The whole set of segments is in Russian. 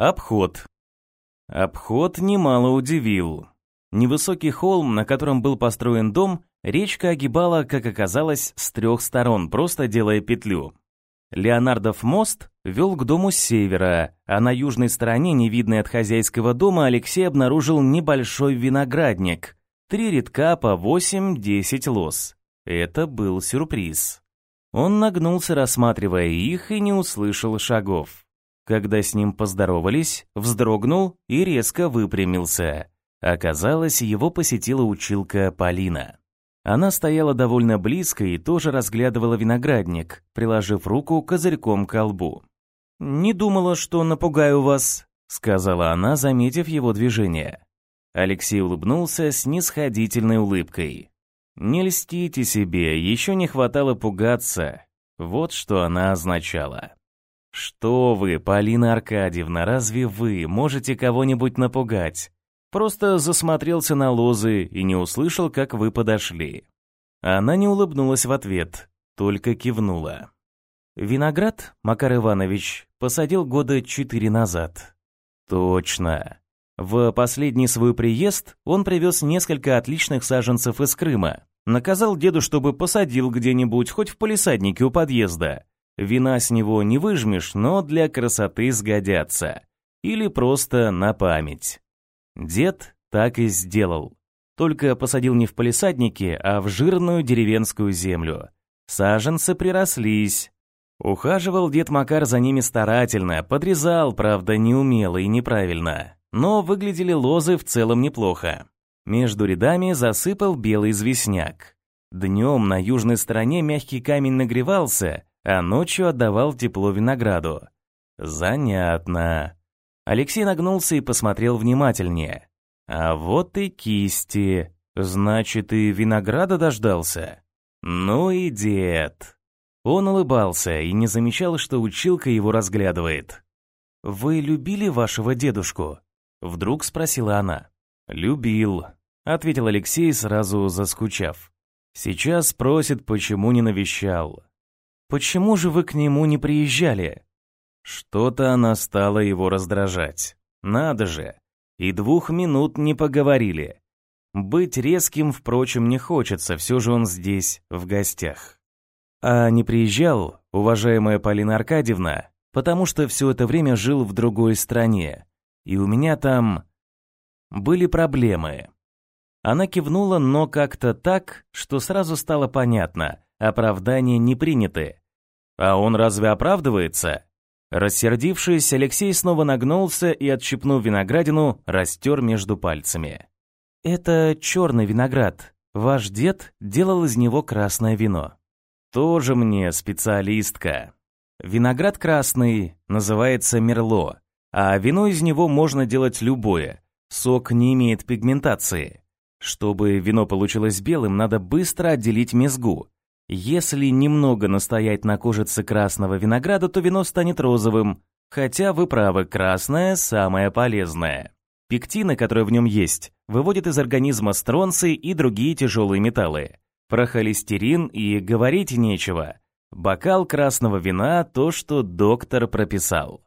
Обход. Обход немало удивил. Невысокий холм, на котором был построен дом, речка огибала, как оказалось, с трех сторон, просто делая петлю. Леонардов мост вел к дому с севера, а на южной стороне, невидной от хозяйского дома, Алексей обнаружил небольшой виноградник. Три редка по 8-10 лоз. Это был сюрприз. Он нагнулся, рассматривая их, и не услышал шагов. Когда с ним поздоровались, вздрогнул и резко выпрямился. Оказалось, его посетила училка Полина. Она стояла довольно близко и тоже разглядывала виноградник, приложив руку козырьком к лбу. «Не думала, что напугаю вас», — сказала она, заметив его движение. Алексей улыбнулся с нисходительной улыбкой. «Не льстите себе, еще не хватало пугаться». Вот что она означала. «Что вы, Полина Аркадьевна, разве вы можете кого-нибудь напугать? Просто засмотрелся на лозы и не услышал, как вы подошли». Она не улыбнулась в ответ, только кивнула. «Виноград, Макар Иванович, посадил года четыре назад». «Точно. В последний свой приезд он привез несколько отличных саженцев из Крыма. Наказал деду, чтобы посадил где-нибудь, хоть в полисаднике у подъезда. Вина с него не выжмешь, но для красоты сгодятся. Или просто на память. Дед так и сделал. Только посадил не в полисаднике, а в жирную деревенскую землю. Саженцы прирослись. Ухаживал дед Макар за ними старательно, подрезал, правда, неумело и неправильно. Но выглядели лозы в целом неплохо. Между рядами засыпал белый известняк. Днем на южной стороне мягкий камень нагревался, а ночью отдавал тепло винограду. Занятно. Алексей нагнулся и посмотрел внимательнее. А вот и кисти. Значит, и винограда дождался. Ну и дед. Он улыбался и не замечал, что училка его разглядывает. «Вы любили вашего дедушку?» Вдруг спросила она. «Любил», — ответил Алексей, сразу заскучав. «Сейчас просит, почему не навещал». «Почему же вы к нему не приезжали?» Что-то она стала его раздражать. Надо же. И двух минут не поговорили. Быть резким, впрочем, не хочется, все же он здесь, в гостях. А не приезжал, уважаемая Полина Аркадьевна, потому что все это время жил в другой стране. И у меня там были проблемы. Она кивнула, но как-то так, что сразу стало понятно, оправдания не приняты. А он разве оправдывается? Рассердившись, Алексей снова нагнулся и, отщипнув виноградину, растер между пальцами. «Это черный виноград. Ваш дед делал из него красное вино». «Тоже мне специалистка. Виноград красный называется мерло, а вино из него можно делать любое. Сок не имеет пигментации. Чтобы вино получилось белым, надо быстро отделить мезгу, если немного настоять на кожице красного винограда, то вино станет розовым, хотя вы правы, красное самое полезное. Пектины, которые в нем есть, выводят из организма стронций и другие тяжелые металлы. Про холестерин и говорить нечего. Бокал красного вина – то, что доктор прописал.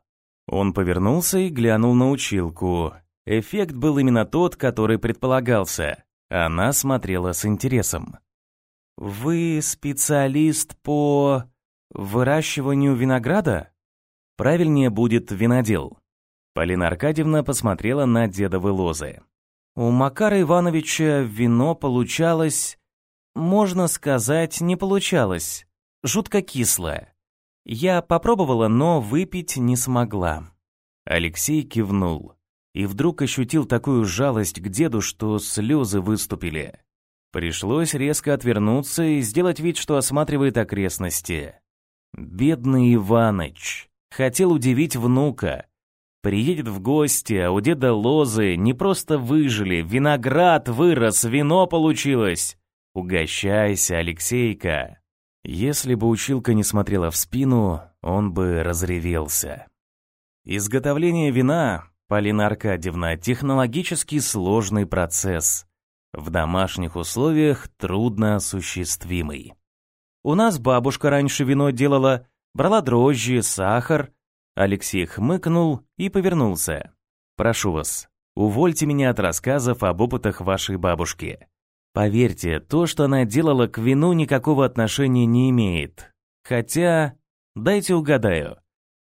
Он повернулся и глянул на училку. Эффект был именно тот, который предполагался. Она смотрела с интересом. «Вы специалист по выращиванию винограда?» «Правильнее будет винодел». Полина Аркадьевна посмотрела на дедовы лозы. «У Макара Ивановича вино получалось, можно сказать, не получалось. Жутко кислое. Я попробовала, но выпить не смогла». Алексей кивнул и вдруг ощутил такую жалость к деду, что слезы выступили. Пришлось резко отвернуться и сделать вид, что осматривает окрестности. Бедный Иваныч. Хотел удивить внука. Приедет в гости, а у деда лозы не просто выжили, виноград вырос, вино получилось. Угощайся, Алексейка. Если бы училка не смотрела в спину, он бы разревелся. Изготовление вина, Полина Аркадьевна, технологически сложный процесс в домашних условиях трудно осуществимый. У нас бабушка раньше вино делала, брала дрожжи, сахар, Алексей хмыкнул и повернулся. «Прошу вас, увольте меня от рассказов об опытах вашей бабушки. Поверьте, то, что она делала к вину, никакого отношения не имеет. Хотя, дайте угадаю,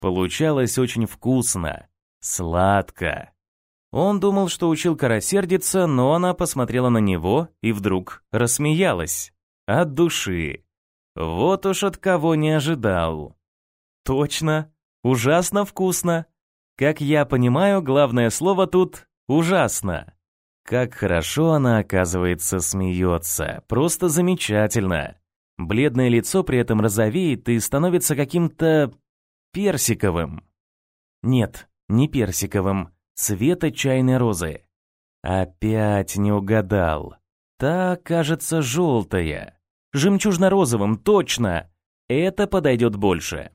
получалось очень вкусно, сладко». Он думал, что училка рассердится, но она посмотрела на него и вдруг рассмеялась. От души. Вот уж от кого не ожидал. Точно, ужасно вкусно. Как я понимаю, главное слово тут «ужасно». Как хорошо она, оказывается, смеется. Просто замечательно. Бледное лицо при этом розовеет и становится каким-то персиковым. Нет, не персиковым, цвета чайной розы. Опять не угадал. Та, кажется, желтая. Жемчужно-розовым, точно. Это подойдет больше.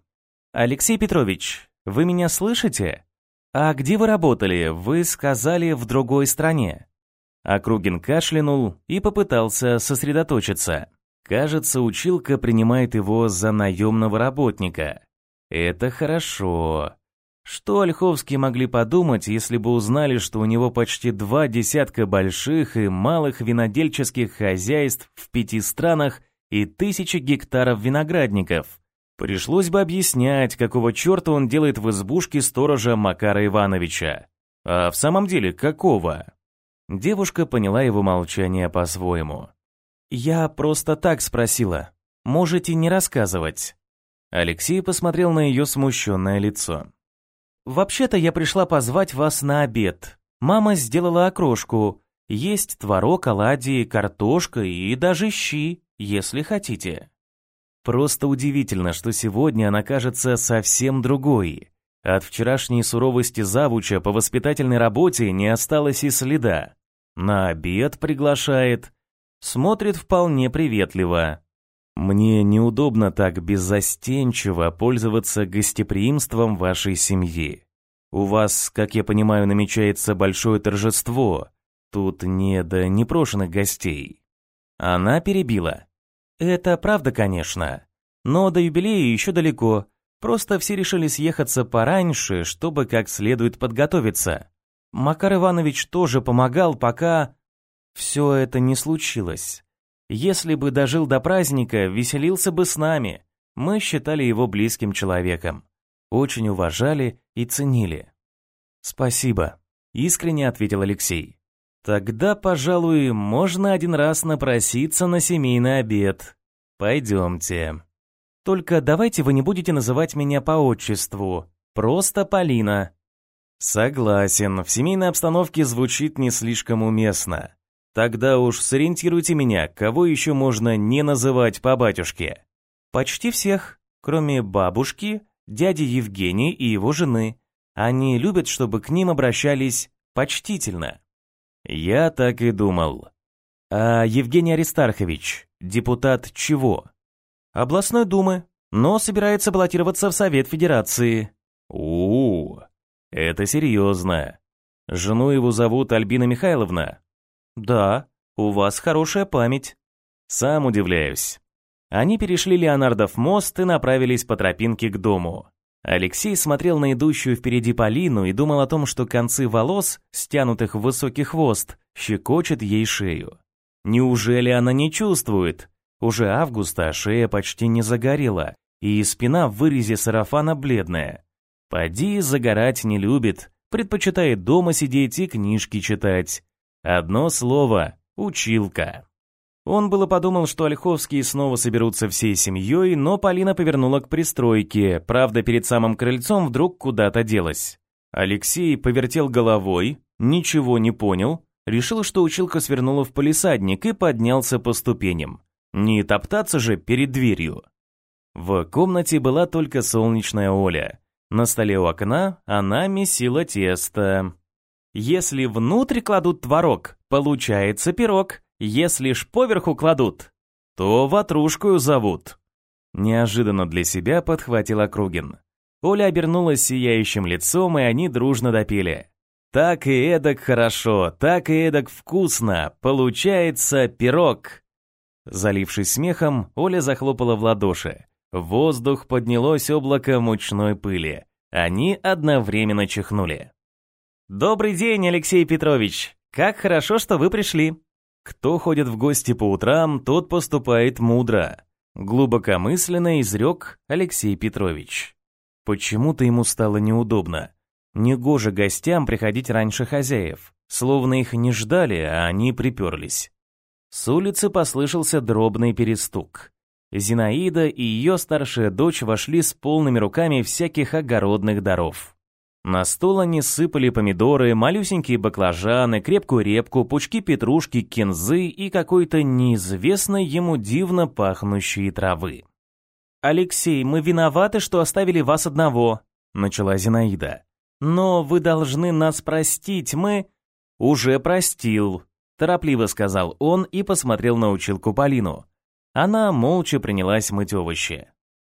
Алексей Петрович, вы меня слышите? А где вы работали? Вы сказали в другой стране. Округин кашлянул и попытался сосредоточиться. Кажется, училка принимает его за наемного работника. Это хорошо. Что Ольховские могли подумать, если бы узнали, что у него почти два десятка больших и малых винодельческих хозяйств в пяти странах и тысячи гектаров виноградников? Пришлось бы объяснять, какого черта он делает в избушке сторожа Макара Ивановича. А в самом деле, какого? Девушка поняла его молчание по-своему. «Я просто так спросила. Можете не рассказывать». Алексей посмотрел на ее смущенное лицо. «Вообще-то я пришла позвать вас на обед. Мама сделала окрошку. Есть творог, оладьи, картошка и даже щи, если хотите». Просто удивительно, что сегодня она кажется совсем другой. От вчерашней суровости завуча по воспитательной работе не осталось и следа. На обед приглашает. Смотрит вполне приветливо. Мне неудобно так беззастенчиво пользоваться гостеприимством вашей семьи. У вас, как я понимаю, намечается большое торжество. Тут не до непрошенных гостей. Она перебила. Это правда, конечно. Но до юбилея еще далеко. Просто все решили съехаться пораньше, чтобы как следует подготовиться. Макар Иванович тоже помогал, пока все это не случилось. Если бы дожил до праздника, веселился бы с нами. Мы считали его близким человеком. Очень уважали и ценили. «Спасибо», — искренне ответил Алексей. «Тогда, пожалуй, можно один раз напроситься на семейный обед. Пойдемте. Только давайте вы не будете называть меня по отчеству. Просто Полина». «Согласен, в семейной обстановке звучит не слишком уместно. Тогда уж сориентируйте меня, кого еще можно не называть по батюшке. Почти всех, кроме бабушки, дяди Евгения и его жены. Они любят, чтобы к ним обращались почтительно. Я так и думал. А Евгений Аристархович, депутат чего? Областной думы, но собирается баллотироваться в Совет Федерации. У, -у, -у это серьезно. Жену его зовут Альбина Михайловна. «Да, у вас хорошая память». «Сам удивляюсь». Они перешли Леонардов мост и направились по тропинке к дому. Алексей смотрел на идущую впереди Полину и думал о том, что концы волос, стянутых в высокий хвост, щекочет ей шею. Неужели она не чувствует? Уже августа шея почти не загорела, и спина в вырезе сарафана бледная. Поди загорать не любит, предпочитает дома сидеть и книжки читать. Одно слово — училка. Он было подумал, что Ольховские снова соберутся всей семьей, но Полина повернула к пристройке, правда, перед самым крыльцом вдруг куда-то делась. Алексей повертел головой, ничего не понял, решил, что училка свернула в полисадник и поднялся по ступеням. Не топтаться же перед дверью. В комнате была только солнечная Оля. На столе у окна она месила тесто. Если внутрь кладут творог, получается пирог. Если ж поверху кладут, то ватрушкою зовут. Неожиданно для себя подхватил Округин. Оля обернулась сияющим лицом, и они дружно допели. «Так и эдак хорошо, так и эдак вкусно, получается пирог!» Залившись смехом, Оля захлопала в ладоши. В воздух поднялось облако мучной пыли. Они одновременно чихнули. «Добрый день, Алексей Петрович! Как хорошо, что вы пришли!» Кто ходит в гости по утрам, тот поступает мудро. Глубокомысленно изрек Алексей Петрович. Почему-то ему стало неудобно. Негоже гостям приходить раньше хозяев, словно их не ждали, а они приперлись. С улицы послышался дробный перестук. Зинаида и ее старшая дочь вошли с полными руками всяких огородных даров. На стол они сыпали помидоры, малюсенькие баклажаны, крепкую репку, пучки петрушки, кинзы и какой-то неизвестной ему дивно пахнущие травы. «Алексей, мы виноваты, что оставили вас одного», — начала Зинаида. «Но вы должны нас простить, мы...» «Уже простил», — торопливо сказал он и посмотрел на училку Полину. Она молча принялась мыть овощи.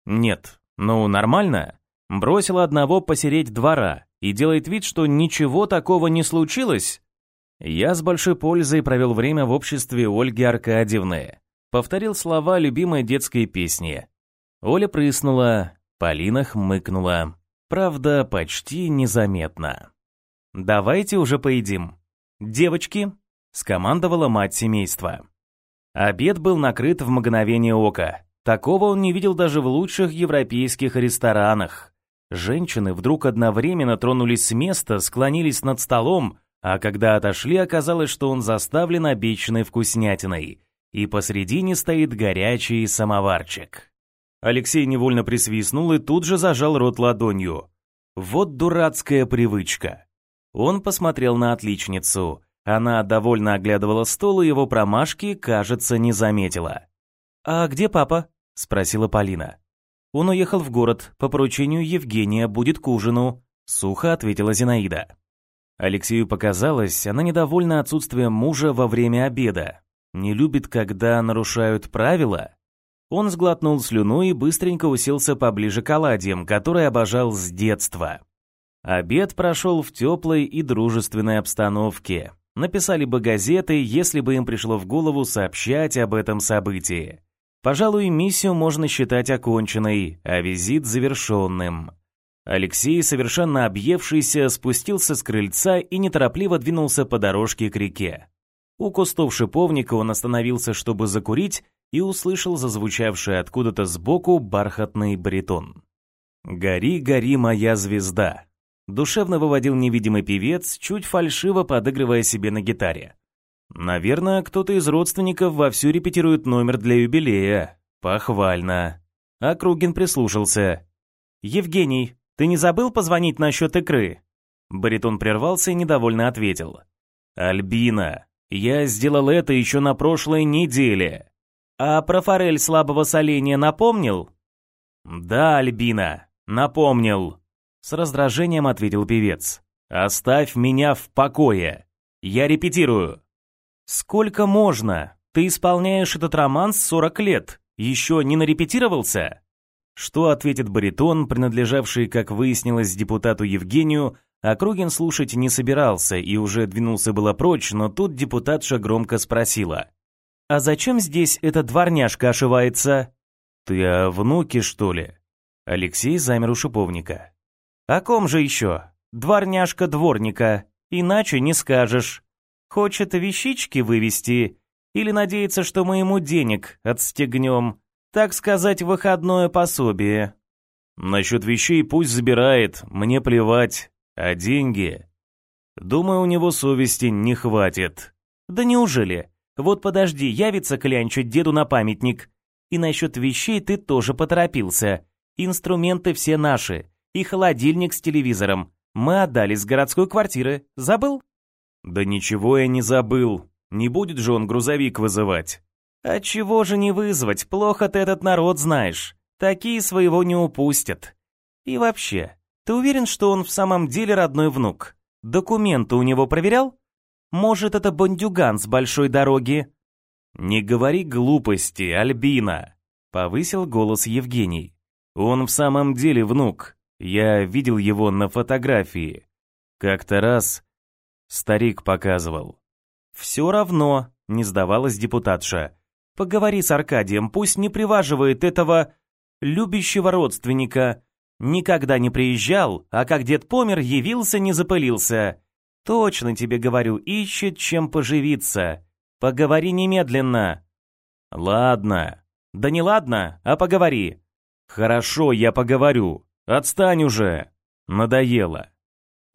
«Нет, ну нормально. Бросила одного посереть двора и делает вид, что ничего такого не случилось. Я с большой пользой провел время в обществе Ольги Аркадьевны. Повторил слова любимой детской песни. Оля прыснула, Полина хмыкнула. Правда, почти незаметно. «Давайте уже поедим. Девочки!» — скомандовала мать семейства. Обед был накрыт в мгновение ока. Такого он не видел даже в лучших европейских ресторанах. Женщины вдруг одновременно тронулись с места, склонились над столом, а когда отошли, оказалось, что он заставлен обещанной вкуснятиной, и посредине стоит горячий самоварчик. Алексей невольно присвистнул и тут же зажал рот ладонью. Вот дурацкая привычка. Он посмотрел на отличницу. Она довольно оглядывала стол, и его промашки, кажется, не заметила. «А где папа?» — спросила Полина. Он уехал в город, по поручению Евгения будет к ужину», — сухо ответила Зинаида. Алексею показалось, она недовольна отсутствием мужа во время обеда. Не любит, когда нарушают правила. Он сглотнул слюну и быстренько уселся поближе к оладьям, который обожал с детства. Обед прошел в теплой и дружественной обстановке. Написали бы газеты, если бы им пришло в голову сообщать об этом событии. Пожалуй, миссию можно считать оконченной, а визит завершенным. Алексей, совершенно объевшийся, спустился с крыльца и неторопливо двинулся по дорожке к реке. У кустов шиповника он остановился, чтобы закурить, и услышал зазвучавший откуда-то сбоку бархатный баритон. «Гори, гори, моя звезда!» Душевно выводил невидимый певец, чуть фальшиво подыгрывая себе на гитаре. Наверное, кто-то из родственников вовсю репетирует номер для юбилея. Похвально. Округин прислушался. «Евгений, ты не забыл позвонить насчет икры?» Баритон прервался и недовольно ответил. «Альбина, я сделал это еще на прошлой неделе». «А про форель слабого соления напомнил?» «Да, Альбина, напомнил», — с раздражением ответил певец. «Оставь меня в покое. Я репетирую». «Сколько можно? Ты исполняешь этот роман с 40 лет. Еще не нарепетировался?» Что ответит баритон, принадлежавший, как выяснилось, депутату Евгению, Округин слушать не собирался и уже двинулся было прочь, но тут депутатша громко спросила. «А зачем здесь эта дворняжка ошивается?» «Ты о внуке, что ли?» Алексей замер у шиповника. «О ком же еще? Дворняжка дворника. Иначе не скажешь. Хочет вещички вывести или надеется, что мы ему денег отстегнем, так сказать, выходное пособие. Насчет вещей пусть забирает, мне плевать, а деньги... Думаю, у него совести не хватит. Да неужели? Вот подожди, явится клянчить деду на памятник. И насчет вещей ты тоже поторопился. Инструменты все наши. И холодильник с телевизором. Мы отдали с городской квартиры. Забыл? Да ничего я не забыл. Не будет же он грузовик вызывать. А чего же не вызвать? Плохо ты этот народ знаешь. Такие своего не упустят. И вообще, ты уверен, что он в самом деле родной внук? Документы у него проверял? Может, это бандюган с большой дороги? Не говори глупости, Альбина, повысил голос Евгений. Он в самом деле внук. Я видел его на фотографии. Как-то раз Старик показывал. «Все равно», — не сдавалась депутатша. «Поговори с Аркадием, пусть не приваживает этого любящего родственника. Никогда не приезжал, а как дед помер, явился, не запылился. Точно тебе говорю, ищет чем поживиться. Поговори немедленно. Ладно. Да не ладно, а поговори. Хорошо, я поговорю. Отстань уже. Надоело.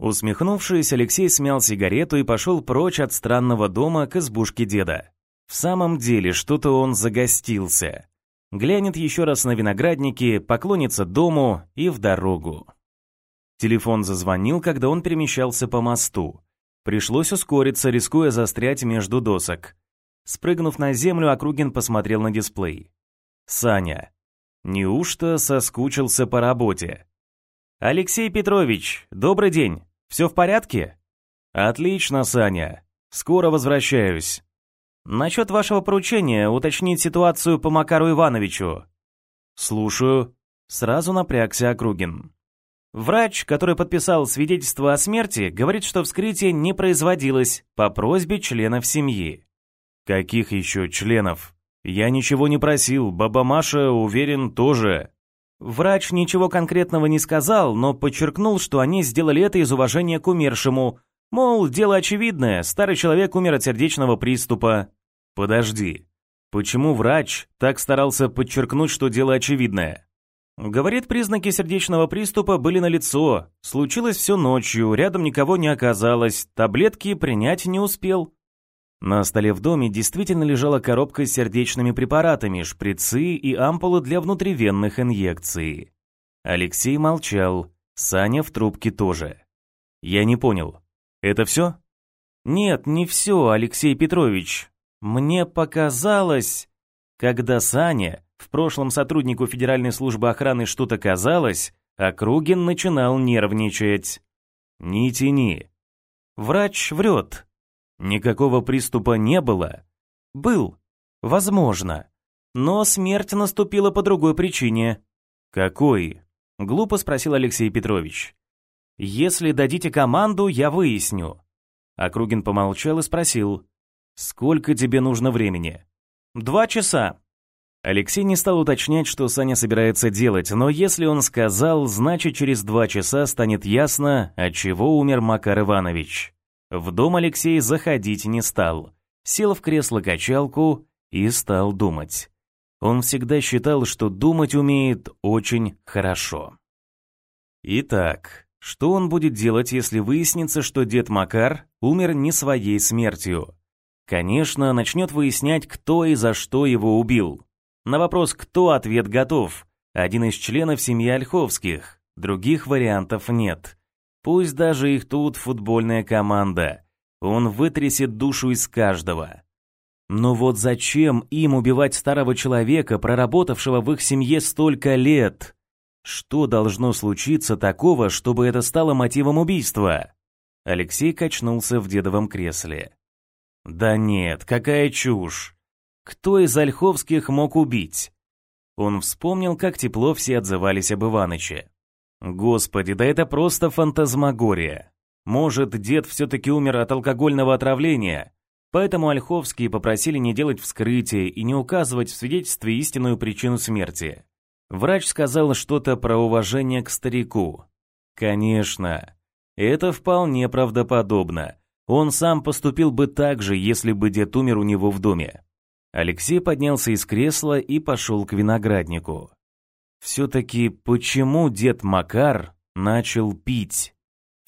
Усмехнувшись, Алексей смял сигарету и пошел прочь от странного дома к избушке деда. В самом деле, что-то он загостился. Глянет еще раз на виноградники, поклонится дому и в дорогу. Телефон зазвонил, когда он перемещался по мосту. Пришлось ускориться, рискуя застрять между досок. Спрыгнув на землю, Округин посмотрел на дисплей. Саня. Неужто соскучился по работе? «Алексей Петрович, добрый день. Все в порядке?» «Отлично, Саня. Скоро возвращаюсь». «Насчет вашего поручения уточнить ситуацию по Макару Ивановичу». «Слушаю». Сразу напрягся Округин. Врач, который подписал свидетельство о смерти, говорит, что вскрытие не производилось по просьбе членов семьи. Каких еще членов? Я ничего не просил, баба Маша, уверен, тоже. Врач ничего конкретного не сказал, но подчеркнул, что они сделали это из уважения к умершему. Мол, дело очевидное, старый человек умер от сердечного приступа. Подожди. Почему врач так старался подчеркнуть, что дело очевидное? Говорит, признаки сердечного приступа были налицо. Случилось все ночью, рядом никого не оказалось, таблетки принять не успел. На столе в доме действительно лежала коробка с сердечными препаратами, шприцы и ампулы для внутривенных инъекций. Алексей молчал, Саня в трубке тоже. Я не понял. Это все? Нет, не все, Алексей Петрович. Мне показалось, когда Саня, в прошлом сотруднику Федеральной службы охраны, что-то казалось, Округин начинал нервничать. Не тяни. Врач врет. Никакого приступа не было? Был. Возможно. Но смерть наступила по другой причине. Какой? Глупо спросил Алексей Петрович. Если дадите команду, я выясню. Округин помолчал и спросил. Сколько тебе нужно времени? Два часа. Алексей не стал уточнять, что Саня собирается делать, но если он сказал, значит через два часа станет ясно, от чего умер Макар Иванович. В дом Алексей заходить не стал. Сел в кресло-качалку и стал думать. Он всегда считал, что думать умеет очень хорошо. Итак, что он будет делать, если выяснится, что дед Макар умер не своей смертью? Конечно, начнет выяснять, кто и за что его убил. На вопрос «кто» ответ готов. Один из членов семьи Ольховских. Других вариантов нет. Пусть даже их тут футбольная команда. Он вытрясет душу из каждого. Но вот зачем им убивать старого человека, проработавшего в их семье столько лет? Что должно случиться такого, чтобы это стало мотивом убийства? Алексей качнулся в дедовом кресле. Да нет, какая чушь. Кто из Ольховских мог убить? Он вспомнил, как тепло все отзывались об Иваныче. Господи, да это просто фантазмагория. Может, дед все-таки умер от алкогольного отравления, поэтому Ольховские попросили не делать вскрытие и не указывать в свидетельстве истинную причину смерти. Врач сказал что-то про уважение к старику. Конечно, это вполне правдоподобно. Он сам поступил бы так же, если бы дед умер у него в доме. Алексей поднялся из кресла и пошел к винограднику. Все-таки почему дед Макар начал пить?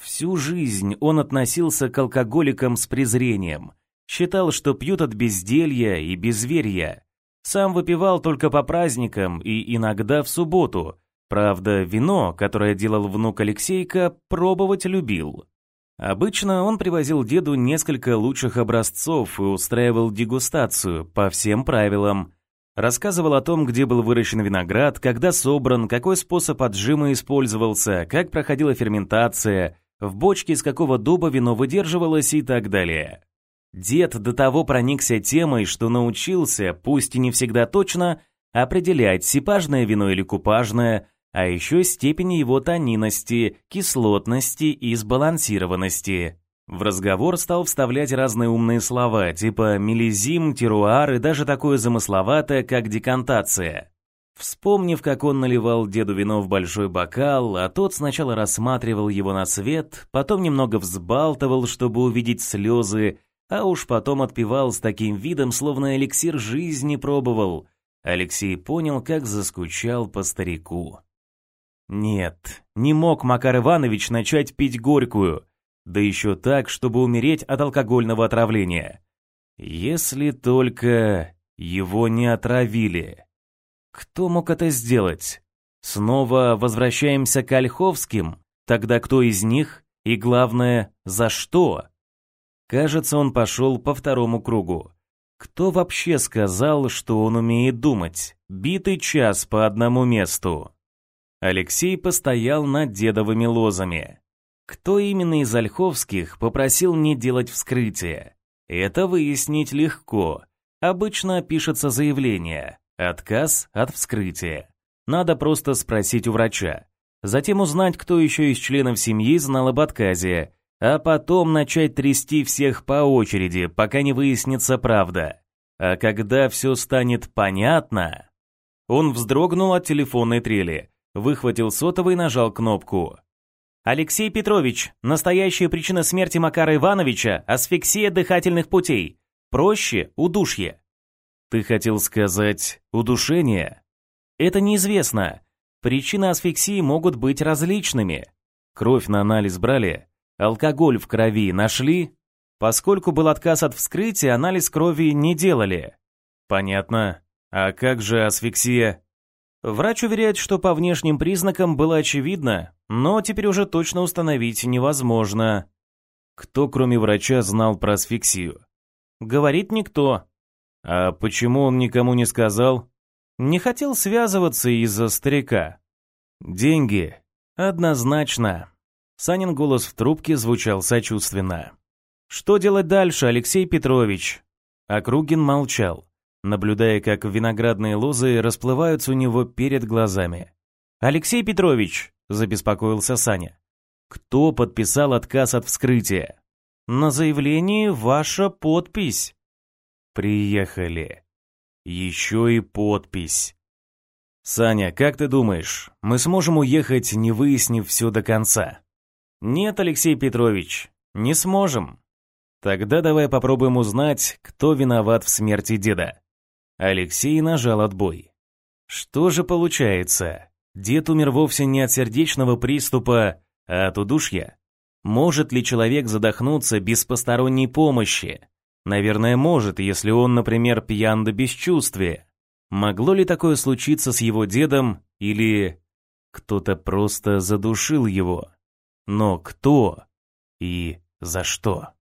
Всю жизнь он относился к алкоголикам с презрением, считал, что пьют от безделья и безверия. Сам выпивал только по праздникам и иногда в субботу. Правда, вино, которое делал внук Алексейка, пробовать любил. Обычно он привозил деду несколько лучших образцов и устраивал дегустацию по всем правилам. Рассказывал о том, где был выращен виноград, когда собран, какой способ отжима использовался, как проходила ферментация, в бочке из какого дуба вино выдерживалось и так далее. Дед до того проникся темой, что научился, пусть и не всегда точно, определять, сипажное вино или купажное, а еще степени его тонинности, кислотности и сбалансированности. В разговор стал вставлять разные умные слова, типа мелизим, теруар и даже такое замысловатое, как декантация. Вспомнив, как он наливал деду вино в большой бокал, а тот сначала рассматривал его на свет, потом немного взбалтывал, чтобы увидеть слезы, а уж потом отпивал с таким видом, словно эликсир жизни пробовал, Алексей понял, как заскучал по старику. Нет, не мог Макар Иванович начать пить горькую, да еще так, чтобы умереть от алкогольного отравления. Если только его не отравили. Кто мог это сделать? Снова возвращаемся к Ольховским? Тогда кто из них? И главное, за что? Кажется, он пошел по второму кругу. Кто вообще сказал, что он умеет думать? Битый час по одному месту. Алексей постоял над дедовыми лозами. Кто именно из Ольховских попросил не делать вскрытие? Это выяснить легко. Обычно пишется заявление. Отказ от вскрытия. Надо просто спросить у врача. Затем узнать, кто еще из членов семьи знал об отказе, а потом начать трясти всех по очереди, пока не выяснится правда. А когда все станет понятно... Он вздрогнул от телефонной трели, выхватил сотовый и нажал кнопку. «Алексей Петрович, настоящая причина смерти Макара Ивановича – асфиксия дыхательных путей. Проще – удушье. Ты хотел сказать удушение? Это неизвестно. Причины асфиксии могут быть различными. Кровь на анализ брали, алкоголь в крови нашли. Поскольку был отказ от вскрытия, анализ крови не делали. Понятно. А как же асфиксия? Врач уверяет, что по внешним признакам было очевидно, но теперь уже точно установить невозможно. Кто, кроме врача, знал про асфиксию? Говорит никто. А почему он никому не сказал? Не хотел связываться из-за старика. Деньги. Однозначно. Санин голос в трубке звучал сочувственно. Что делать дальше, Алексей Петрович? Округин молчал, наблюдая, как виноградные лозы расплываются у него перед глазами. Алексей Петрович, забеспокоился Саня. Кто подписал отказ от вскрытия? На заявлении ваша подпись. Приехали. Еще и подпись. Саня, как ты думаешь, мы сможем уехать, не выяснив все до конца? Нет, Алексей Петрович, не сможем. Тогда давай попробуем узнать, кто виноват в смерти деда. Алексей нажал отбой. Что же получается? Дед умер вовсе не от сердечного приступа, а от удушья? Может ли человек задохнуться без посторонней помощи? Наверное, может, если он, например, пьян до бесчувствия. Могло ли такое случиться с его дедом, или кто-то просто задушил его? Но кто и за что?